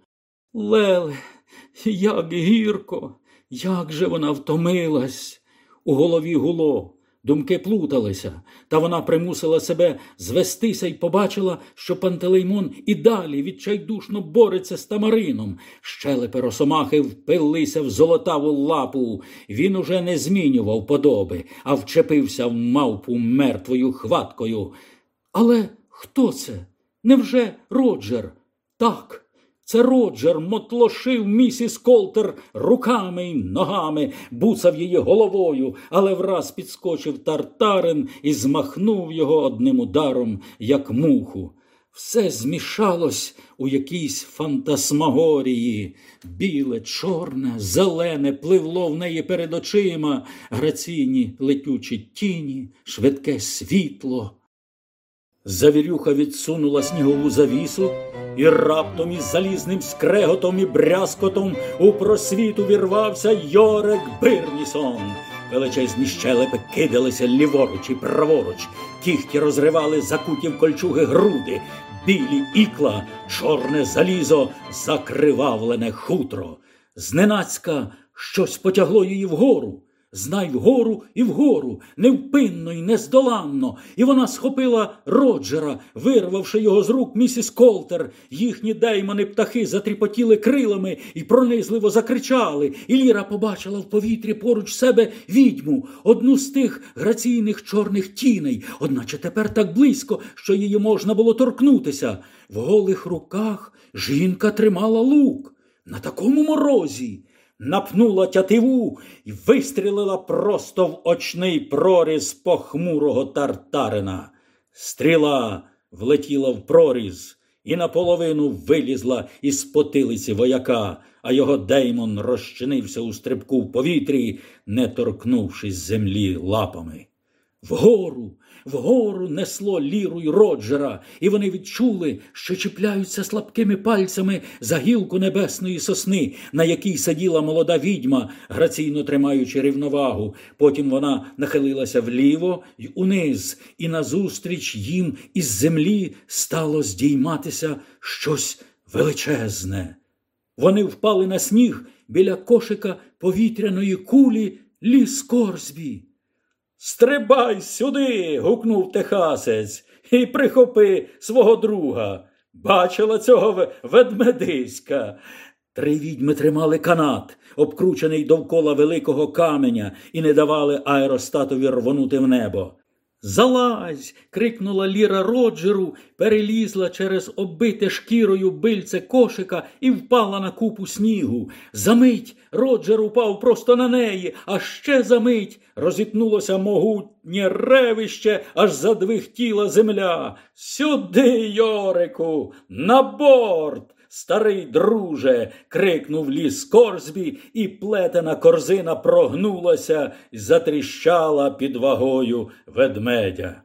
Леле, як гірко, як же вона втомилась. У голові гуло. Думки плуталися, та вона примусила себе звестися і побачила, що Пантелеймон і далі відчайдушно бореться з тамарином. Щелепи росомахи впилися в золотаву лапу. Він уже не змінював подоби, а вчепився в мавпу мертвою хваткою. Але хто це? Невже Роджер? Так. Це Роджер мотлошив місіс Колтер руками й ногами, буцав її головою, але враз підскочив тартарин і змахнув його одним ударом, як муху. Все змішалось у якійсь фантасмагорії. Біле, чорне, зелене пливло в неї перед очима, граційні летючі тіні, швидке світло. Завірюха відсунула снігову завісу, і раптом із залізним скреготом і брязкотом у просвіт увірвався Йорек Бирнісон. Величезні щелепи кидалися ліворуч і праворуч, кіхті розривали закуті в кольчуги груди, білі ікла, чорне залізо, закривавлене хутро. Зненацька щось потягло її вгору. Знай вгору і вгору, невпинно і нездоланно, і вона схопила Роджера, вирвавши його з рук місіс Колтер. Їхні деймони птахи затріпотіли крилами і пронизливо закричали. І Ліра побачила в повітрі поруч себе відьму, одну з тих граційних чорних тіней, одначе тепер так близько, що її можна було торкнутися. В голих руках жінка тримала лук. На такому морозі. Напнула тятиву і вистрілила просто в очний проріз похмурого тартарина. Стріла влетіла в проріз і наполовину вилізла із потилиці вояка, а його деймон розчинився у стрибку в повітрі, не торкнувшись землі лапами. Вгору, вгору несло ліру й Роджера, і вони відчули, що чіпляються слабкими пальцями за гілку небесної сосни, на якій сиділа молода відьма, граційно тримаючи рівновагу. Потім вона нахилилася вліво й униз, і назустріч їм із землі стало здійматися щось величезне. Вони впали на сніг біля кошика повітряної кулі ліс Корсбі. Стрибай сюди. гукнув техасець, і прихопи свого друга. Бачила цього ведмедиська. Три відьми тримали канат, обкручений довкола великого каменя, і не давали аеростатові рвонути в небо. Залазь. крикнула Ліра Роджеру, перелізла через оббите шкірою бильце кошика і впала на купу снігу. Замить Роджер упав просто на неї, а ще замить розітнулося могутнє ревище, аж задвихтіла земля. Сюди, Йорику, на борт. Старий друже. крикнув ліс Корзбі, і плетена корзина прогнулася і затріщала під вагою ведмедя.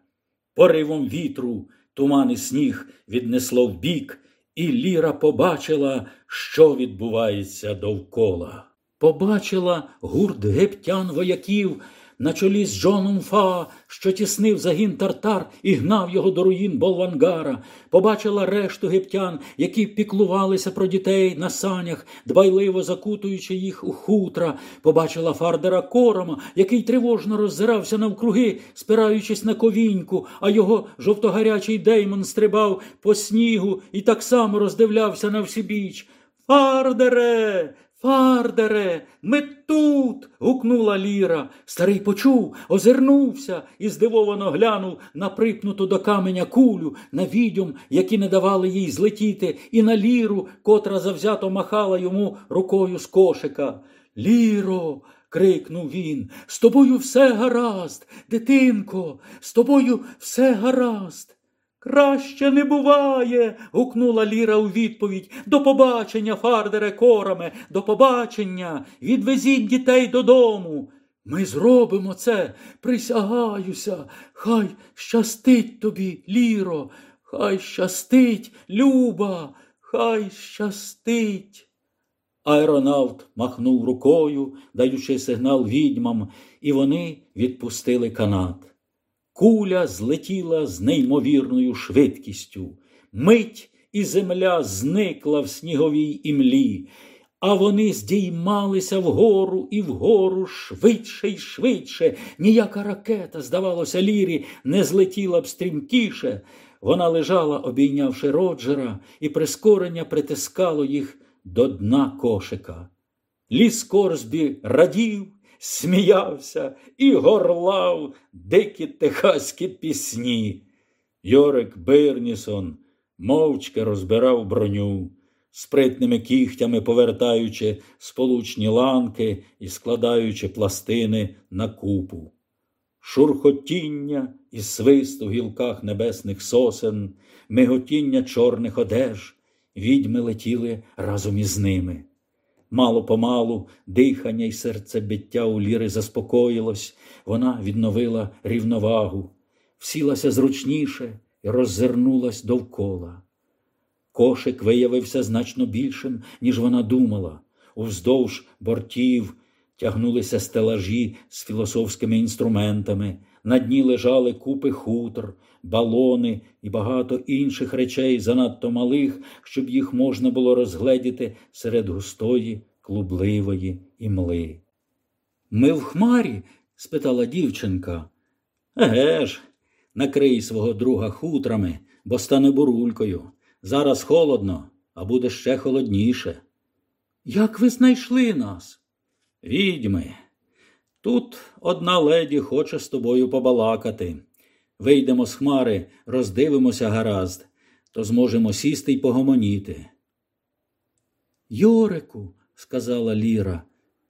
Поривом вітру туман і сніг віднесло вбік, і Ліра побачила, що відбувається довкола. Побачила гурт гептян вояків на чолі з Джоном Фа, що тіснив загін тартар і гнав його до руїн Болвангара, побачила решту гептян, які піклувалися про дітей на санях, дбайливо закутуючи їх у хутра, побачила фардера корома, який тривожно роззирався навкруги, спираючись на ковіньку, а його жовтогарячий деймон стрибав по снігу і так само роздивлявся на всібіч. Фардере, Фардере, ми тут. гукнула Ліра. Старий почув, озирнувся і здивовано глянув на припнуту до каменя кулю, на відьом, які не давали їй злетіти, і на ліру, котра завзято махала йому рукою з кошика. Ліро. крикнув він. З тобою все гаразд, дитинко, з тобою все гаразд. Краще не буває. гукнула Ліра у відповідь. До побачення, Фардере кораме, до побачення. Відвезіть дітей додому. Ми зробимо це, присягаюся. Хай щастить тобі, Ліро, хай щастить, Люба, хай щастить. Аеронавт махнув рукою, даючи сигнал відьмам, і вони відпустили канат. Куля злетіла з неймовірною швидкістю. Мить і земля зникла в сніговій імлі, а вони здіймалися вгору і вгору швидше й швидше. Ніяка ракета, здавалося, Лірі, не злетіла б стрімкіше. Вона лежала, обійнявши Роджера, і прискорення притискало їх до дна кошика. Ліс Корсбі радів сміявся і горлав дикі техаські пісні. Йорик Бирнісон мовчки розбирав броню, спритними кігтями повертаючи сполучні ланки і складаючи пластини на купу. Шурхотіння і свист у гілках небесних сосен, миготіння чорних одеж, відьми летіли разом із ними. Мало помалу дихання й серцебиття у Ліри заспокоїлось, вона відновила рівновагу, всілася зручніше і роззирнулась довкола. Кошик виявився значно більшим, ніж вона думала. Уздовж бортів тягнулися стелажі з філософськими інструментами, на дні лежали купи хутр, балони і багато інших речей, занадто малих, щоб їх можна було розгледіти серед густої, клубливої імли. Ми в хмарі? спитала дівчинка. Еге ж, накрий свого друга хутрами, бо стане бурулькою. Зараз холодно, а буде ще холодніше. Як ви знайшли нас? Відьми. Тут одна леді хоче з тобою побалакати. Вийдемо з хмари, роздивимося гаразд, то зможемо сісти й погомоніти. Йорику, сказала Ліра,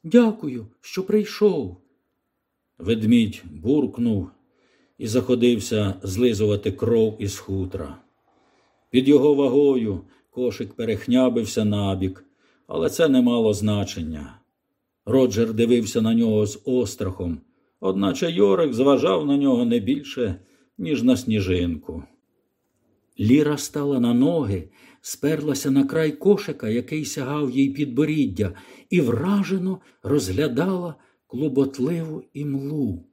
Дякую, що прийшов. Ведмідь буркнув і заходився злизувати кров із хутра. Під його вагою кошик перехнябився набік, але це не мало значення. Роджер дивився на нього з острахом, одначе Йорик зважав на нього не більше, ніж на сніжинку. Ліра стала на ноги, сперлася на край кошика, який сягав їй підборіддя, і вражено розглядала клуботливу імлу.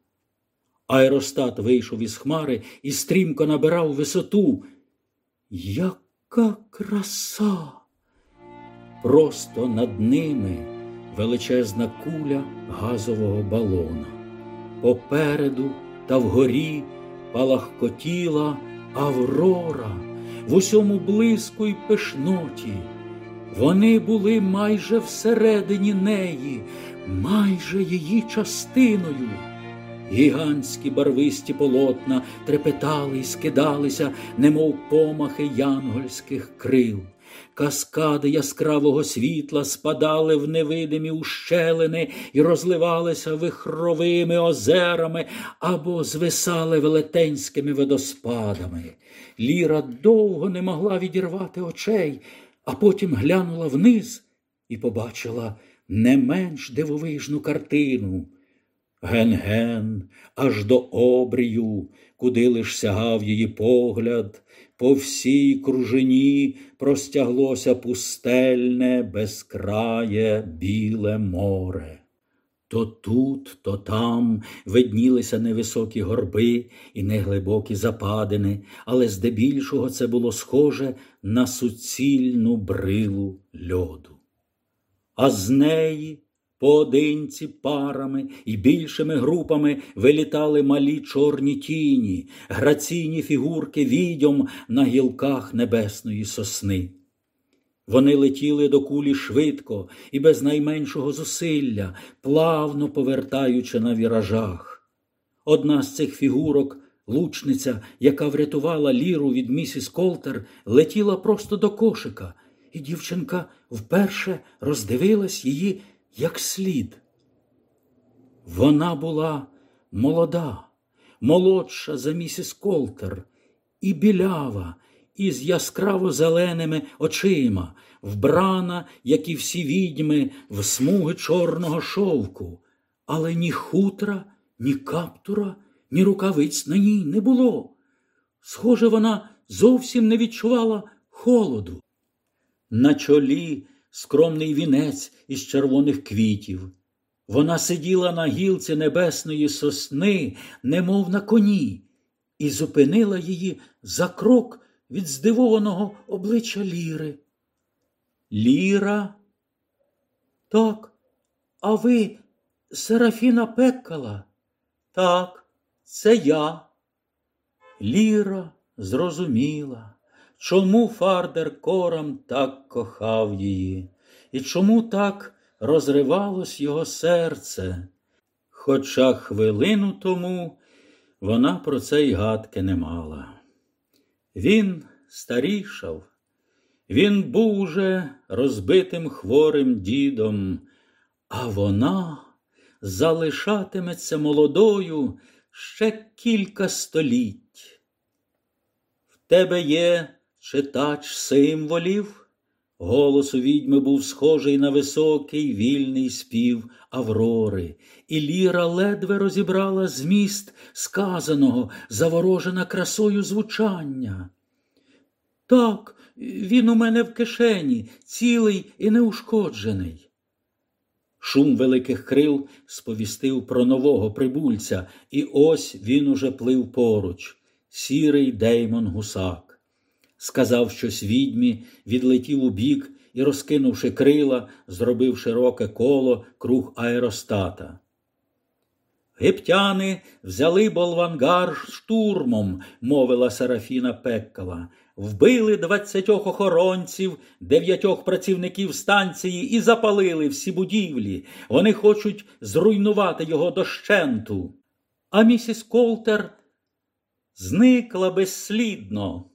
Аеростат вийшов із хмари і стрімко набирав висоту. Яка краса! Просто над ними величезна куля газового балона. Попереду та вгорі палахкотіла Аврора в усьому блиску й пишноті. Вони були майже всередині неї, майже її частиною. Гігантські барвисті полотна трепетали й скидалися, немов помахи янгольських крил. Каскади яскравого світла спадали в невидимі ущелини і розливалися вихровими озерами або звисали велетенськими водоспадами. Ліра довго не могла відірвати очей, а потім глянула вниз і побачила не менш дивовижну картину. Ген-ген, аж до обрію, куди лиш сягав її погляд, по всій кружині простяглося пустельне, безкрає біле море. То тут, то там виднілися невисокі горби і неглибокі западини, але здебільшого це було схоже на суцільну брилу льоду. А з неї Поодинці парами і більшими групами вилітали малі чорні тіні, граційні фігурки відьом на гілках небесної сосни. Вони летіли до кулі швидко і без найменшого зусилля, плавно повертаючи на віражах. Одна з цих фігурок, лучниця, яка врятувала ліру від місіс Колтер, летіла просто до кошика, і дівчинка вперше роздивилась її як слід. Вона була молода, молодша за місіс Колтер, і білява, із яскраво зеленими очима, вбрана, як і всі відьми, в смуги чорного шовку, але ні хутра, ні каптура, ні рукавиць на ній не було. Схоже, вона зовсім не відчувала холоду. На чолі скромний вінець із червоних квітів. Вона сиділа на гілці небесної сосни, немов на коні, і зупинила її за крок від здивованого обличчя Ліри. Ліра? Так, а ви Серафіна Пеккала? Так, це я. Ліра зрозуміла чому Фардер Корам так кохав її, і чому так розривалось його серце. Хоча хвилину тому вона про це й гадки не мала. Він старішав, він був уже розбитим хворим дідом, а вона залишатиметься молодою ще кілька століть. В тебе є читач символів. Голос у відьми був схожий на високий вільний спів Аврори, і Ліра ледве розібрала зміст сказаного, заворожена красою звучання. Так, він у мене в кишені, цілий і неушкоджений. Шум великих крил сповістив про нового прибульця, і ось він уже плив поруч, сірий Деймон гусак сказав щось відьмі, відлетів у бік і, розкинувши крила, зробив широке коло круг аеростата. Гептяни взяли болвангар штурмом, мовила Серафіна Пеккала. Вбили двадцятьох охоронців, дев'ятьох працівників станції і запалили всі будівлі. Вони хочуть зруйнувати його дощенту. А місіс Колтер зникла безслідно.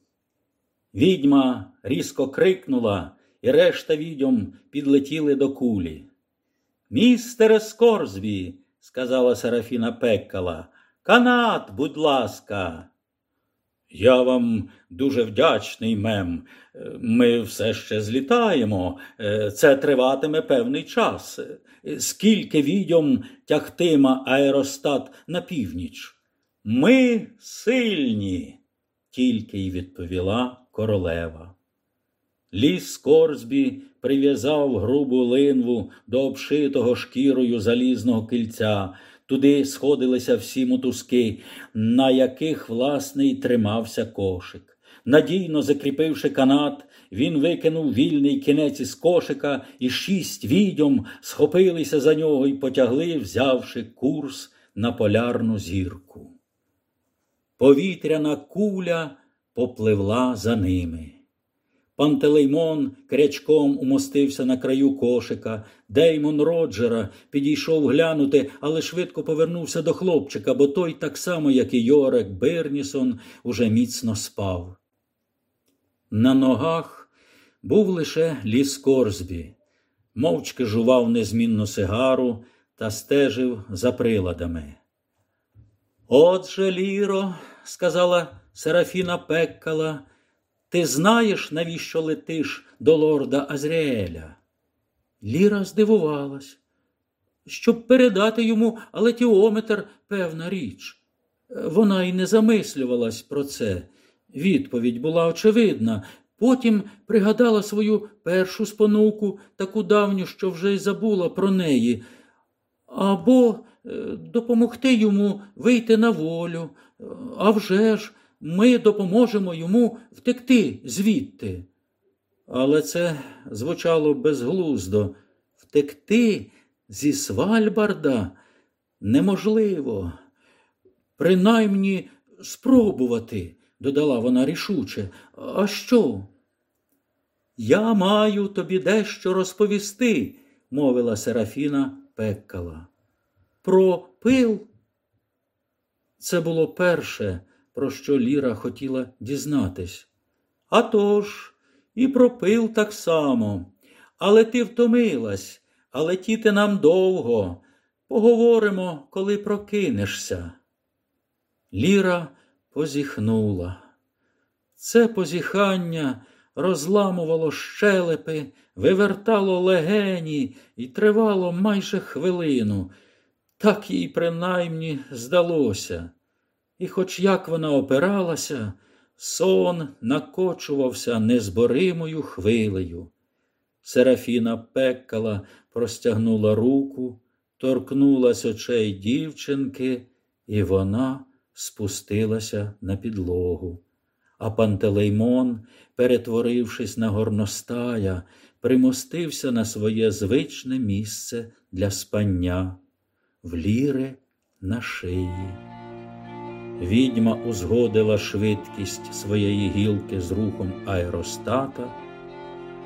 Відьма різко крикнула, і решта відьом підлетіли до кулі. Містере Скорзві, сказала Серафіна Пеккала, канат, будь ласка. Я вам дуже вдячний, мем. Ми все ще злітаємо. Це триватиме певний час. Скільки відьом тягтима аеростат на північ? Ми сильні, тільки й відповіла королева. Ліс Корзбі прив'язав грубу линву до обшитого шкірою залізного кільця. Туди сходилися всі мотузки, на яких, власне, й тримався кошик. Надійно закріпивши канат, він викинув вільний кінець із кошика, і шість відьом схопилися за нього і потягли, взявши курс на полярну зірку. Повітряна куля попливла за ними. Пантелеймон крячком умостився на краю кошика. Деймон Роджера підійшов глянути, але швидко повернувся до хлопчика, бо той, так само, як і Йорек Бернісон, уже міцно спав. На ногах був лише ліс Корзбі, мовчки жував незмінну сигару та стежив за приладами. Отже, Ліро, сказала Серафіна Пеккала, ти знаєш, навіщо летиш до лорда Азріеля? Ліра здивувалась. Щоб передати йому алетіометр певна річ. Вона й не замислювалась про це. Відповідь була очевидна. Потім пригадала свою першу спонуку, таку давню, що вже й забула про неї, або е, допомогти йому вийти на волю. А вже ж, ми допоможемо йому втекти звідти. Але це звучало безглуздо. Втекти зі Свальбарда неможливо. Принаймні спробувати, додала вона рішуче. А що? Я маю тобі дещо розповісти, мовила Серафіна Пеккала. Про пил. Це було перше, про що Ліра хотіла дізнатись. «А тож, і про пил так само. Але ти втомилась, а летіти нам довго. Поговоримо, коли прокинешся. Ліра позіхнула. Це позіхання розламувало щелепи, вивертало легені і тривало майже хвилину. Так їй принаймні здалося. І, хоч як вона опиралася, сон накочувався незборимою хвилею. Серафіна пеккала, простягнула руку, торкнулась очей дівчинки, і вона спустилася на підлогу. А Пантелеймон, перетворившись на горностая, примостився на своє звичне місце для спання, в ліри на шиї. Відьма узгодила швидкість своєї гілки з рухом аеростата,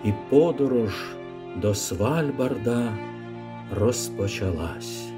і подорож до Свальбарда розпочалась.